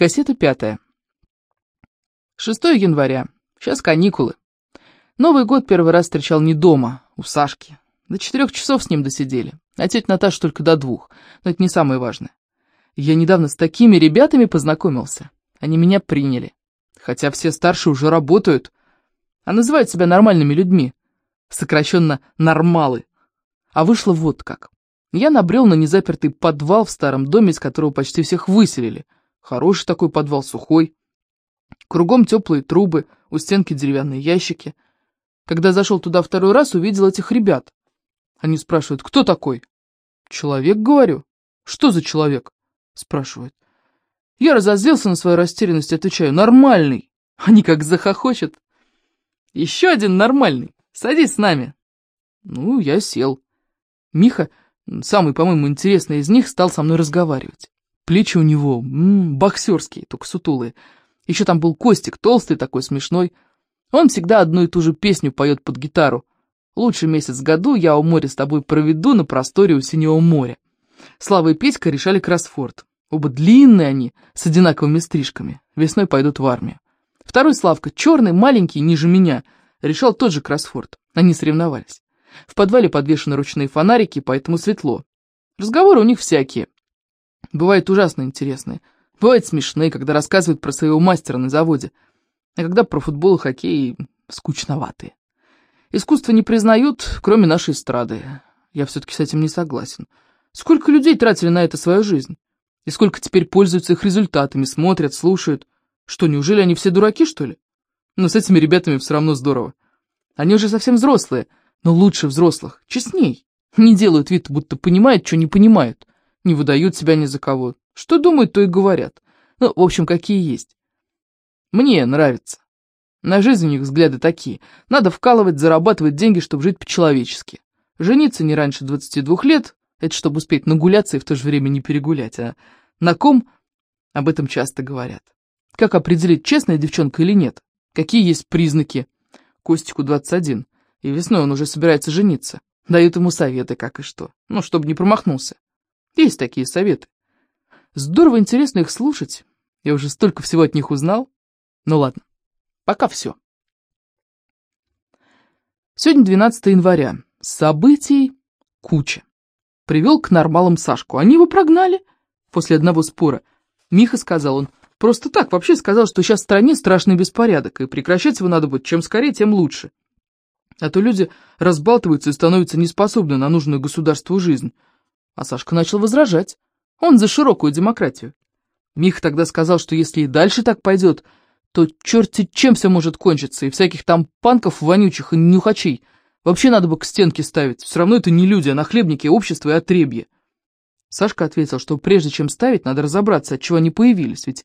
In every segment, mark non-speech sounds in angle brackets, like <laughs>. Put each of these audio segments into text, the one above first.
Кассета пятая. 6 января. Сейчас каникулы. Новый год первый раз встречал не дома, у Сашки. До четырех часов с ним досидели. А тетя Наташа только до двух. Но это не самое важное. Я недавно с такими ребятами познакомился. Они меня приняли. Хотя все старшие уже работают. А называют себя нормальными людьми. Сокращенно «нормалы». А вышло вот как. Я набрел на незапертый подвал в старом доме, из которого почти всех выселили. Хороший такой подвал, сухой. Кругом теплые трубы, у стенки деревянные ящики. Когда зашел туда второй раз, увидел этих ребят. Они спрашивают, кто такой? Человек, говорю. Что за человек? Спрашивают. Я разозлился на свою растерянность, отвечаю, нормальный. Они как захохочет. Еще один нормальный. Садись с нами. Ну, я сел. Миха, самый, по-моему, интересный из них, стал со мной разговаривать. Плечи у него м -м, боксерские, только сутулые. Еще там был Костик, толстый такой, смешной. Он всегда одну и ту же песню поет под гитару. «Лучший месяц в году я у моря с тобой проведу на просторе у синего моря». Слава и Петька решали кроссфорд. Оба длинные они, с одинаковыми стрижками. Весной пойдут в армию. Второй Славка, черный, маленький, ниже меня, решал тот же кроссфорд. Они соревновались. В подвале подвешены ручные фонарики, поэтому светло. Разговоры у них всякие. Бывают ужасно интересные. Бывает смешные, когда рассказывают про своего мастера на заводе, а когда про футбол и хоккей скучноватые. Искусство не признают, кроме нашей эстрады. Я все-таки с этим не согласен. Сколько людей тратили на это свою жизнь? И сколько теперь пользуются их результатами, смотрят, слушают? Что, неужели они все дураки, что ли? Но с этими ребятами все равно здорово. Они уже совсем взрослые, но лучше взрослых, честней. Не делают вид, будто понимают, что не понимают. Не выдают себя ни за кого. Что думают, то и говорят. Ну, в общем, какие есть. Мне нравится. На жизнь у них взгляды такие. Надо вкалывать, зарабатывать деньги, чтобы жить по-человечески. Жениться не раньше 22 лет, это чтобы успеть нагуляться и в то же время не перегулять. А на ком? Об этом часто говорят. Как определить, честная девчонка или нет? Какие есть признаки? Костику 21, и весной он уже собирается жениться. Дают ему советы, как и что. Ну, чтобы не промахнулся. Есть такие советы. Здорово интересно их слушать. Я уже столько всего от них узнал. Ну ладно, пока все. Сегодня 12 января. Событий куча. Привел к нормалам Сашку. Они его прогнали после одного спора. Миха сказал, он просто так вообще сказал, что сейчас в стране страшный беспорядок, и прекращать его надо будет чем скорее, тем лучше. А то люди разбалтываются и становятся неспособны на нужную государству жизнь. А Сашка начал возражать. Он за широкую демократию. Мих тогда сказал, что если и дальше так пойдет, то черти чем все может кончиться, и всяких там панков вонючих и нюхачей вообще надо бы к стенке ставить. Все равно это не люди, а нахлебники общества и отребье. Сашка ответил, что прежде чем ставить, надо разобраться, от чего они появились, ведь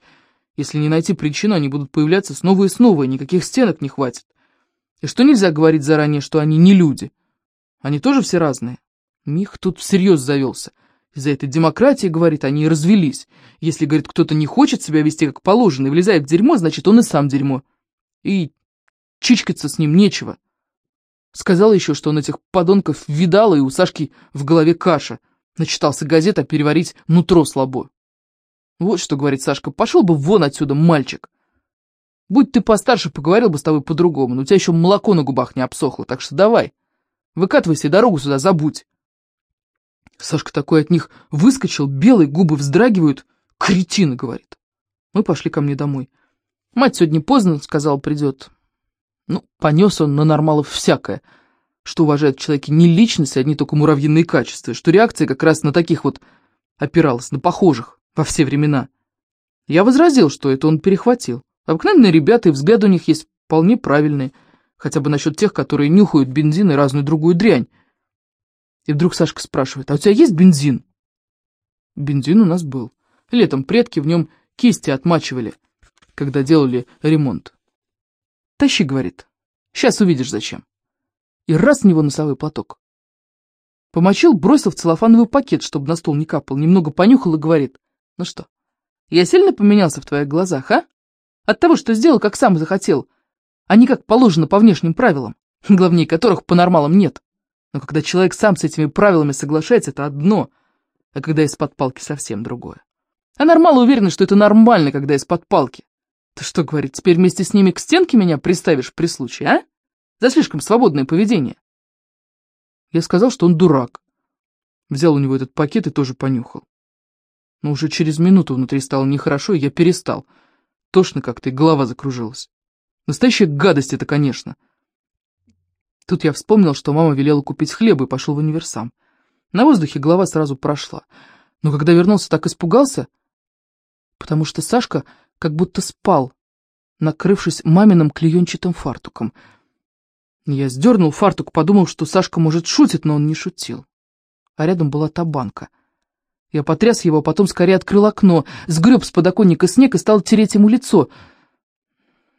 если не найти причину, они будут появляться снова и снова, и никаких стенок не хватит. И что нельзя говорить заранее, что они не люди. Они тоже все разные. Мих тут всерьез завелся. Из-за этой демократии, говорит, они и развелись. Если, говорит, кто-то не хочет себя вести как положено и влезает в дерьмо, значит, он и сам дерьмо. И чичкаться с ним нечего. Сказал еще, что он этих подонков видал, и у Сашки в голове каша. Начитался газет, а переварить нутро слабо. Вот что, говорит Сашка, пошел бы вон отсюда, мальчик. Будь ты постарше, поговорил бы с тобой по-другому, но у тебя еще молоко на губах не обсохло, так что давай. Выкатывайся и дорогу сюда забудь. Сашка такой от них выскочил, белые губы вздрагивают. «Кретин!» — говорит. Мы пошли ко мне домой. Мать сегодня поздно, сказал, придет. Ну, понес он на нормалов всякое, что уважает в человеке не личность, а одни только муравьиные качества, что реакция как раз на таких вот опиралась, на похожих, во все времена. Я возразил, что это он перехватил. Обыкновенные ребята, и взгляд у них есть вполне правильные, хотя бы насчет тех, которые нюхают бензин и разную другую дрянь. И вдруг Сашка спрашивает, а у тебя есть бензин? Бензин у нас был. Летом предки в нем кисти отмачивали, когда делали ремонт. Тащи, говорит, сейчас увидишь зачем. И раз в него носовой платок. Помочил, бросил в целлофановый пакет, чтобы на стол не капал, немного понюхал и говорит, ну что, я сильно поменялся в твоих глазах, а? От того, что сделал, как сам захотел, а не как положено по внешним правилам, <laughs> главнее которых по нормалам нет. Но когда человек сам с этими правилами соглашается, это одно, а когда из-под палки совсем другое. А нормалы уверены, что это нормально, когда из-под палки. Ты что, говорит, теперь вместе с ними к стенке меня приставишь при случае, а? За слишком свободное поведение. Я сказал, что он дурак. Взял у него этот пакет и тоже понюхал. Но уже через минуту внутри стало нехорошо, и я перестал. Тошно как-то, и голова закружилась. Настоящая гадость это, конечно. Тут я вспомнил, что мама велела купить хлеба и пошел в универсам. На воздухе голова сразу прошла. Но когда вернулся, так испугался, потому что Сашка как будто спал, накрывшись маминым клеенчатым фартуком. Я сдернул фартук, подумал, что Сашка, может, шутит, но он не шутил. А рядом была та банка. Я потряс его, а потом скорее открыл окно, сгреб с подоконника снег и стал тереть ему лицо.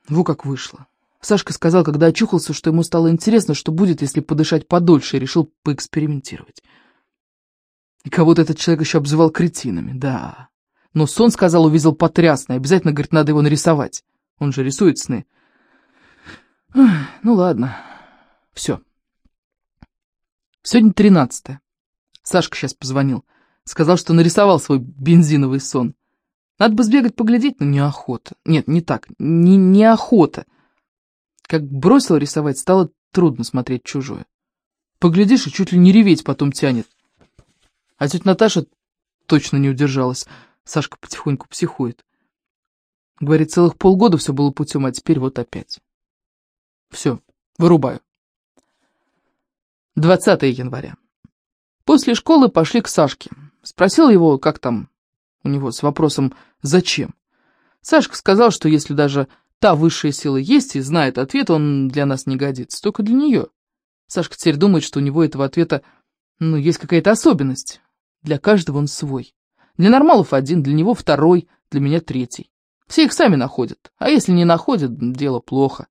Во как вышло. Сашка сказал, когда очухался, что ему стало интересно, что будет, если подышать подольше, и решил поэкспериментировать. И кого-то этот человек еще обзывал кретинами, да. Но сон, сказал, увидел потрясный, обязательно, говорит, надо его нарисовать. Он же рисует сны. ну ладно, все. Сегодня тринадцатое. Сашка сейчас позвонил. Сказал, что нарисовал свой бензиновый сон. Надо бы сбегать поглядеть, но неохота. Нет, не так, не неохота. Как бросил рисовать, стало трудно смотреть чужое. Поглядишь, и чуть ли не реветь потом тянет. А тетя Наташа точно не удержалась. Сашка потихоньку психует. Говорит, целых полгода все было путем, а теперь вот опять. Все, вырубаю. 20 января. После школы пошли к Сашке. Спросил его, как там у него, с вопросом «Зачем?». Сашка сказал, что если даже та высшая сила есть и знает ответ, он для нас не годится, только для нее. Сашка теперь думает, что у него этого ответа, ну, есть какая-то особенность. Для каждого он свой. Для нормалов один, для него второй, для меня третий. Все их сами находят, а если не находят, дело плохо.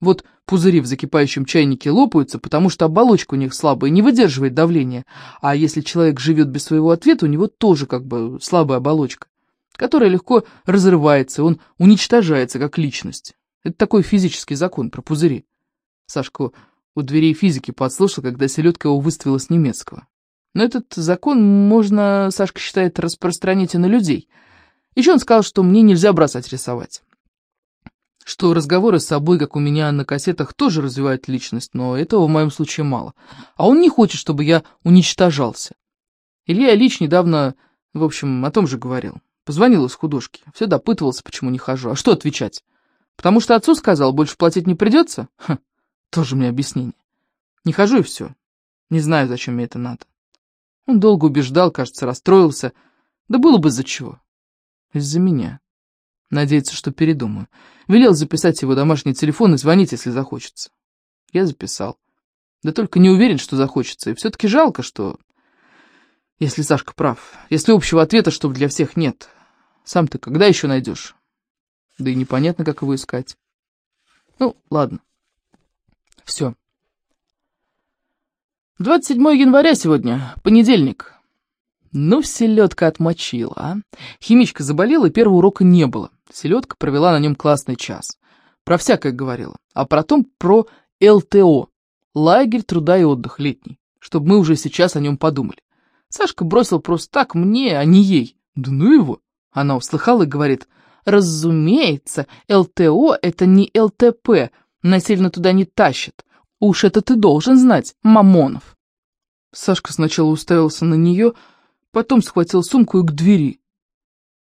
Вот пузыри в закипающем чайнике лопаются, потому что оболочка у них слабая, не выдерживает давления. А если человек живет без своего ответа, у него тоже как бы слабая оболочка, которая легко разрывается, он уничтожается как личность. Это такой физический закон про пузыри. Сашку у дверей физики подслушал, когда селедка его выставила с немецкого. Но этот закон можно, Сашка считает, распространить и на людей. Еще он сказал, что мне нельзя бросать рисовать что разговоры с собой, как у меня на кассетах, тоже развивают личность, но этого в моем случае мало. А он не хочет, чтобы я уничтожался. Илья Ильич недавно, в общем, о том же говорил. Позвонил из художки, все допытывался, почему не хожу. А что отвечать? Потому что отцу сказал, больше платить не придется? Ха, тоже мне объяснение. Не хожу и все. Не знаю, зачем мне это надо. Он долго убеждал, кажется, расстроился. Да было бы из-за чего. Из-за меня. Надеется, что передумаю. Велел записать его домашний телефон и звонить, если захочется. Я записал. Да только не уверен, что захочется. И все-таки жалко, что... Если Сашка прав. Если общего ответа, чтобы для всех нет. Сам ты когда еще найдешь? Да и непонятно, как его искать. Ну, ладно. Все. 27 января сегодня, понедельник. Ну, селедка отмочила, а? Химичка заболела, и первого урока не было. Селедка провела на нем классный час. Про всякое говорила. А потом про ЛТО. Лагерь труда и отдых летний. Чтобы мы уже сейчас о нем подумали. Сашка бросил просто так мне, а не ей. Да ну его. Она услыхала и говорит, разумеется, ЛТО это не ЛТП. Насильно туда не тащат. Уж это ты должен знать, Мамонов. Сашка сначала уставился на нее, потом схватил сумку и к двери.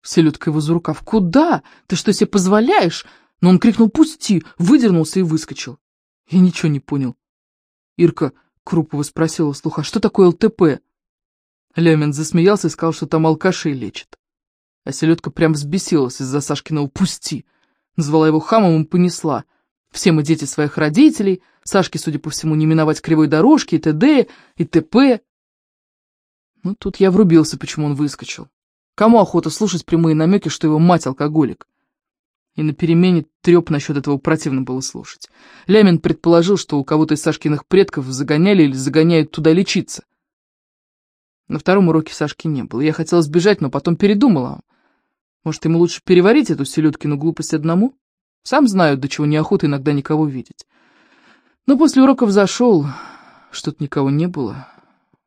Селедка его за рукав. «Куда? Ты что себе позволяешь?» Но он крикнул «Пусти!», выдернулся и выскочил. Я ничего не понял. Ирка Крупова спросила слуха, что такое ЛТП? Лямин засмеялся и сказал, что там алкашей лечат. А селедка прям взбесилась из-за Сашкиного «Пусти!». Назвала его хамом и понесла. Все мы дети своих родителей, Сашке, судя по всему, не миновать кривой дорожки, и т.д., и т.п. Ну, тут я врубился, почему он выскочил. Кому охота слушать прямые намеки, что его мать алкоголик? И на перемене треп насчет этого противно было слушать. Лямин предположил, что у кого-то из Сашкиных предков загоняли или загоняют туда лечиться. На втором уроке Сашки не было. Я хотела сбежать, но потом передумала. Может, ему лучше переварить эту селедкину глупость одному? Сам знаю, до чего неохота иногда никого видеть. Но после уроков зашел, что-то никого не было.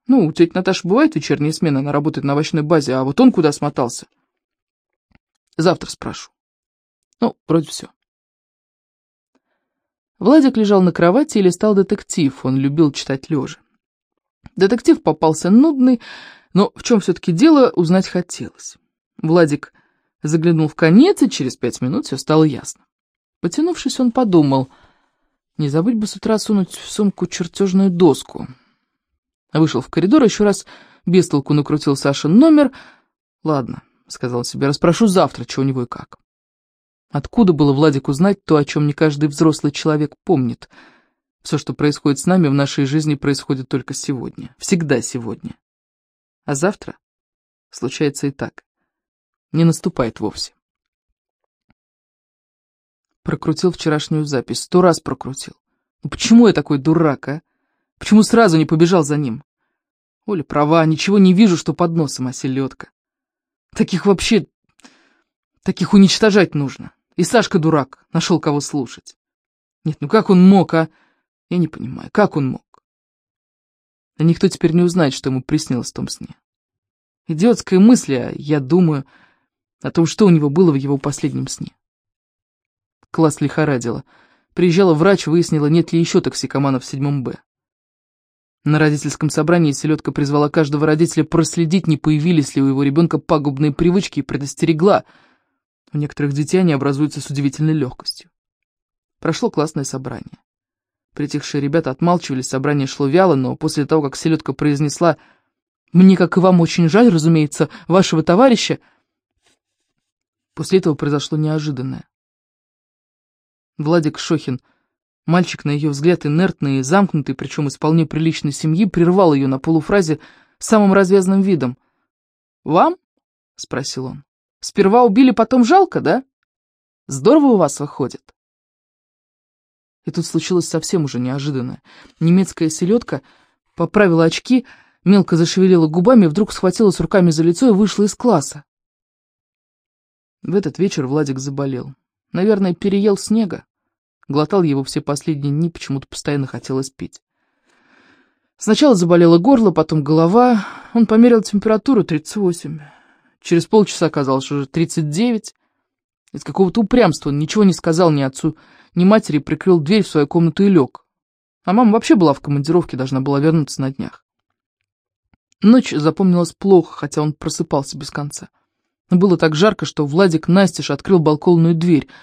Ну, у тети Наташи бывает вечерняя смена, она работает на овощной базе, а вот он куда смотался? Завтра спрошу. Ну, вроде все. Владик лежал на кровати и листал детектив, он любил читать лежа. Детектив попался нудный, но в чем все-таки дело, узнать хотелось. Владик заглянул в конец, и через пять минут все стало ясно. Потянувшись, он подумал, не забыть бы с утра сунуть в сумку чертежную доску. Вышел в коридор, еще раз без толку накрутил Сашин номер. «Ладно», — сказал себе, — «расспрошу завтра, чего у него и как». Откуда было Владику знать то, о чем не каждый взрослый человек помнит? Все, что происходит с нами в нашей жизни, происходит только сегодня. Всегда сегодня. А завтра случается и так. Не наступает вовсе. Прокрутил вчерашнюю запись, сто раз прокрутил. Ну почему я такой дурак, а? Почему сразу не побежал за ним? Оля права, ничего не вижу, что под носом, а селедка. Таких вообще... Таких уничтожать нужно. И Сашка дурак, нашел кого слушать. Нет, ну как он мог, а? Я не понимаю, как он мог? А никто теперь не узнает, что ему приснилось в том сне. Идиотская мысль, а я думаю о том, что у него было в его последнем сне. Класс лихорадила. Приезжала врач, выяснила, нет ли еще токсикоманов в седьмом Б. На родительском собрании селедка призвала каждого родителя проследить, не появились ли у его ребенка пагубные привычки, и предостерегла. У некоторых детей они образуются с удивительной легкостью. Прошло классное собрание. Притихшие ребята отмалчивались, собрание шло вяло, но после того, как селедка произнесла «Мне, как и вам, очень жаль, разумеется, вашего товарища», после этого произошло неожиданное. Владик Шохин Мальчик, на ее взгляд, инертный и замкнутый, причем из вполне приличной семьи, прервал ее на полуфразе самым развязным видом. «Вам?» — спросил он. «Сперва убили, потом жалко, да? Здорово у вас выходит». И тут случилось совсем уже неожиданное. Немецкая селедка поправила очки, мелко зашевелила губами, вдруг схватилась руками за лицо и вышла из класса. В этот вечер Владик заболел. Наверное, переел снега. Глотал его все последние дни, почему-то постоянно хотелось пить. Сначала заболело горло, потом голова. Он померил температуру 38. Через полчаса оказалось уже 39. Из какого-то упрямства он ничего не сказал ни отцу, ни матери, прикрыл дверь в свою комнату и лег. А мама вообще была в командировке, должна была вернуться на днях. Ночь запомнилась плохо, хотя он просыпался без конца. Было так жарко, что Владик настежь открыл балконную дверь —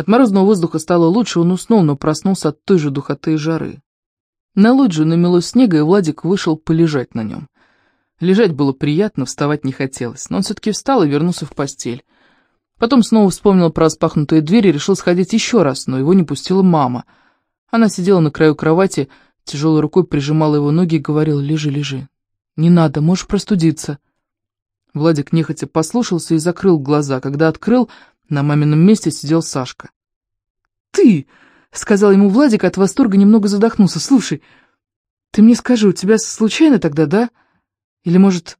от морозного воздуха стало лучше, он уснул, но проснулся от той же духоты и жары. На лоджию намело снега, и Владик вышел полежать на нем. Лежать было приятно, вставать не хотелось, но он все-таки встал и вернулся в постель. Потом снова вспомнил про распахнутые двери и решил сходить еще раз, но его не пустила мама. Она сидела на краю кровати, тяжелой рукой прижимала его ноги и говорила «Лежи, лежи». «Не надо, можешь простудиться». Владик нехотя послушался и закрыл глаза. Когда открыл, на мамином месте сидел Сашка. «Ты!» — сказал ему Владик, от восторга немного задохнулся. «Слушай, ты мне скажи, у тебя случайно тогда, да? Или, может...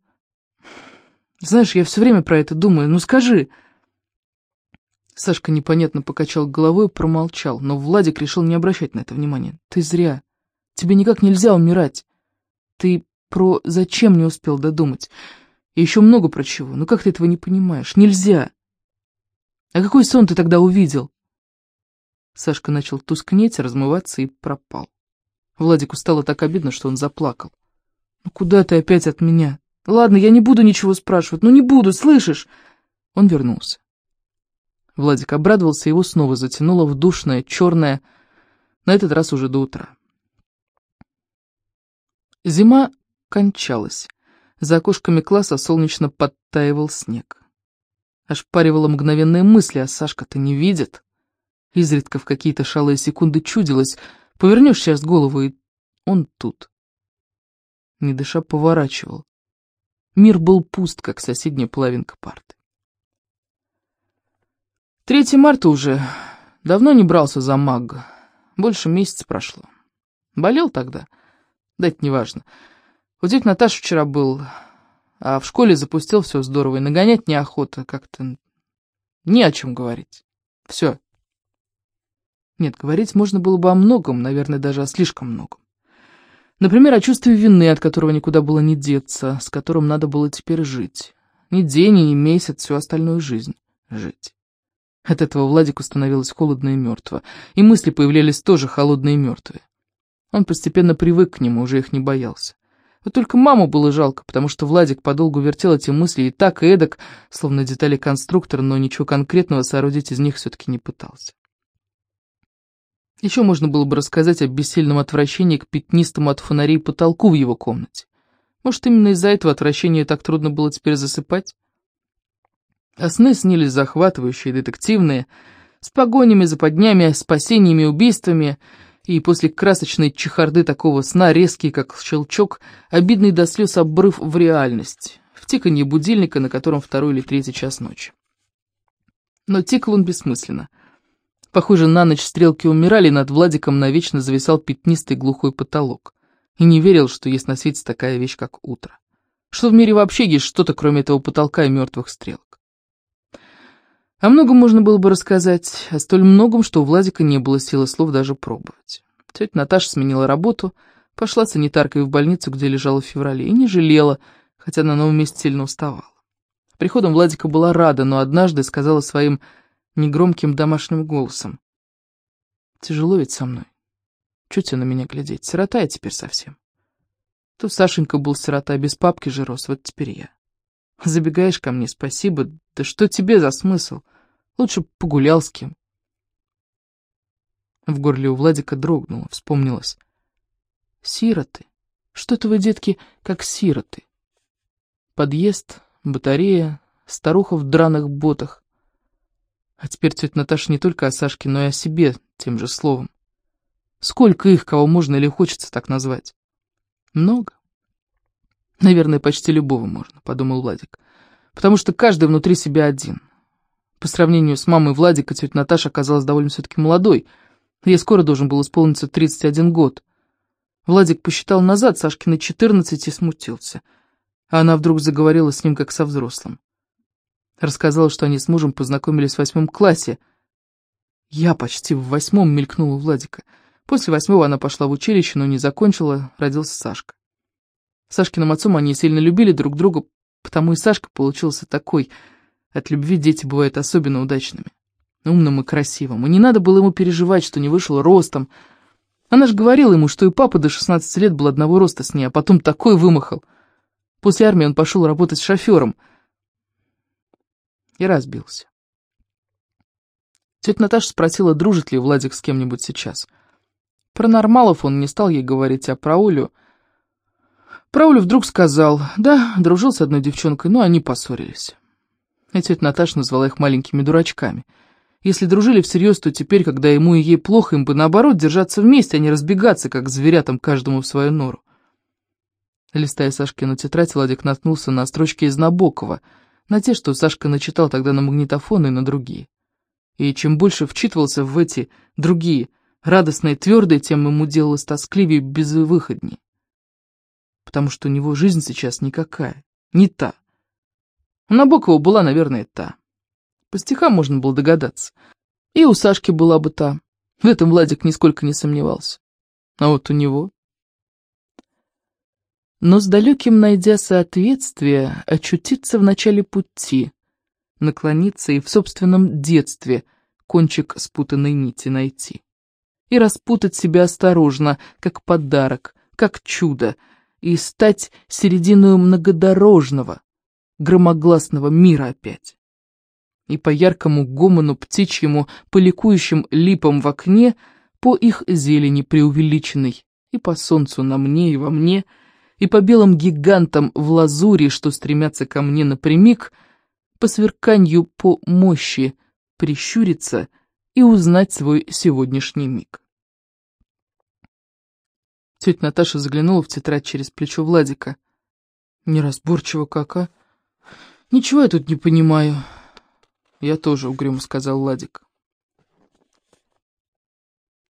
Знаешь, я все время про это думаю. Ну скажи!» Сашка непонятно покачал головой и промолчал, но Владик решил не обращать на это внимания. «Ты зря. Тебе никак нельзя умирать. Ты про зачем не успел додумать. И еще много про чего. Ну как ты этого не понимаешь? Нельзя!» А какой сон ты тогда увидел?» Сашка начал тускнеть, размываться и пропал. Владику стало так обидно, что он заплакал. «Ну куда ты опять от меня? Ладно, я не буду ничего спрашивать. Ну не буду, слышишь?» Он вернулся. Владик обрадовался, его снова затянуло в душное, черное, на этот раз уже до утра. Зима кончалась. За окошками класса солнечно подтаивал снег. Ошпаривала мгновенные мысли, а Сашка-то не видит. Изредка в какие-то шалые секунды чудилось. Повернешь сейчас голову, и он тут. Не дыша поворачивал. Мир был пуст, как соседняя половинка парты. Третье марта уже. Давно не брался за мага. Больше месяца прошло. Болел тогда? Да это неважно. У дядь Наташи вчера был а в школе запустил все здорово, и нагонять неохота как-то. Не о чем говорить. Все. Нет, говорить можно было бы о многом, наверное, даже о слишком многом. Например, о чувстве вины, от которого никуда было не деться, с которым надо было теперь жить. Не день и не месяц, всю остальную жизнь. жить. От этого Владику становилось холодно и мертво, и мысли появлялись тоже холодные и мертвые. Он постепенно привык к ним, уже их не боялся. Вот только маму было жалко, потому что Владик подолгу вертел эти мысли и так, и эдак, словно детали конструктора, но ничего конкретного соорудить из них все-таки не пытался. Еще можно было бы рассказать о бессильном отвращении к пятнистому от фонарей потолку в его комнате. Может, именно из-за этого отвращения так трудно было теперь засыпать? А сны снились захватывающие, детективные, с погонями, западнями, спасениями, убийствами — и после красочной чехарды такого сна, резкий, как щелчок, обидный до слез обрыв в реальность, в тиканье будильника, на котором второй или третий час ночи. Но тикал он бессмысленно. Похоже, на ночь стрелки умирали, над Владиком навечно зависал пятнистый глухой потолок. И не верил, что есть на свете такая вещь, как утро. Что в мире вообще есть что-то, кроме этого потолка и мертвых стрелок. О многом можно было бы рассказать, о столь многом, что у Владика не было силы слов даже пробовать. Тетя Наташа сменила работу, пошла санитаркой в больницу, где лежала в феврале, и не жалела, хотя на новом месте сильно уставала. Приходом Владика была рада, но однажды сказала своим негромким домашним голосом. «Тяжело ведь со мной. Чуть на меня глядеть? Сирота я теперь совсем. То Сашенька был сирота, без папки же рос, вот теперь я. Забегаешь ко мне, спасибо, да что тебе за смысл? Лучше погулял с кем. В горле у Владика дрогнуло, вспомнилось. Сироты. Что-то вы, детки, как сироты. Подъезд, батарея, старуха в драных ботах. А теперь тетя Наташа не только о Сашке, но и о себе тем же словом. Сколько их, кого можно или хочется так назвать? Много. Наверное, почти любого можно, подумал Владик. Потому что каждый внутри себя один. По сравнению с мамой Владика, тетя Наташа оказалась довольно все-таки молодой. Ей скоро должен был исполниться 31 год. Владик посчитал назад Сашкины 14 и смутился. А она вдруг заговорила с ним, как со взрослым. Рассказала, что они с мужем познакомились в восьмом классе. Я почти в восьмом мелькнула Владика. После восьмого она пошла в училище, но не закончила, родился Сашка. Сашкиным отцом они сильно любили друг друга, потому и Сашка получился такой. От любви дети бывают особенно удачными. Умным и красивым. И не надо было ему переживать, что не вышел ростом. Она же говорила ему, что и папа до 16 лет был одного роста с ней, а потом такой вымахал. После армии он пошел работать шофером. И разбился. Тетя Наташа спросила, дружит ли Владик с кем-нибудь сейчас. Про нормалов он не стал ей говорить, а про Олю... Прауль вдруг сказал, да, дружил с одной девчонкой, но они поссорились. И тетя Наташа назвала их маленькими дурачками. Если дружили всерьез, то теперь, когда ему и ей плохо, им бы наоборот держаться вместе, а не разбегаться, как зверятам каждому в свою нору. Листая Сашкину тетрадь, Владик наткнулся на строчки из Набокова, на те, что Сашка начитал тогда на магнитофон и на другие. И чем больше вчитывался в эти другие, радостные, твердые, тем ему делалось тоскливее и безвыходней потому что у него жизнь сейчас никакая, не та. У Набокова была, наверное, та. По стихам можно было догадаться. И у Сашки была бы та. В этом Владик нисколько не сомневался. А вот у него... Но с далеким найдя соответствие, очутиться в начале пути, наклониться и в собственном детстве кончик спутанной нити найти. И распутать себя осторожно, как подарок, как чудо, и стать серединой многодорожного, громогласного мира опять. И по яркому гомону птичьему, по ликующим липам в окне, по их зелени преувеличенной, и по солнцу на мне и во мне, и по белым гигантам в лазури, что стремятся ко мне напрямик, по сверканью по мощи прищуриться и узнать свой сегодняшний миг. Тетя Наташа заглянула в тетрадь через плечо Владика. Неразборчиво как, а? Ничего я тут не понимаю. Я тоже угрюмо сказал Владик.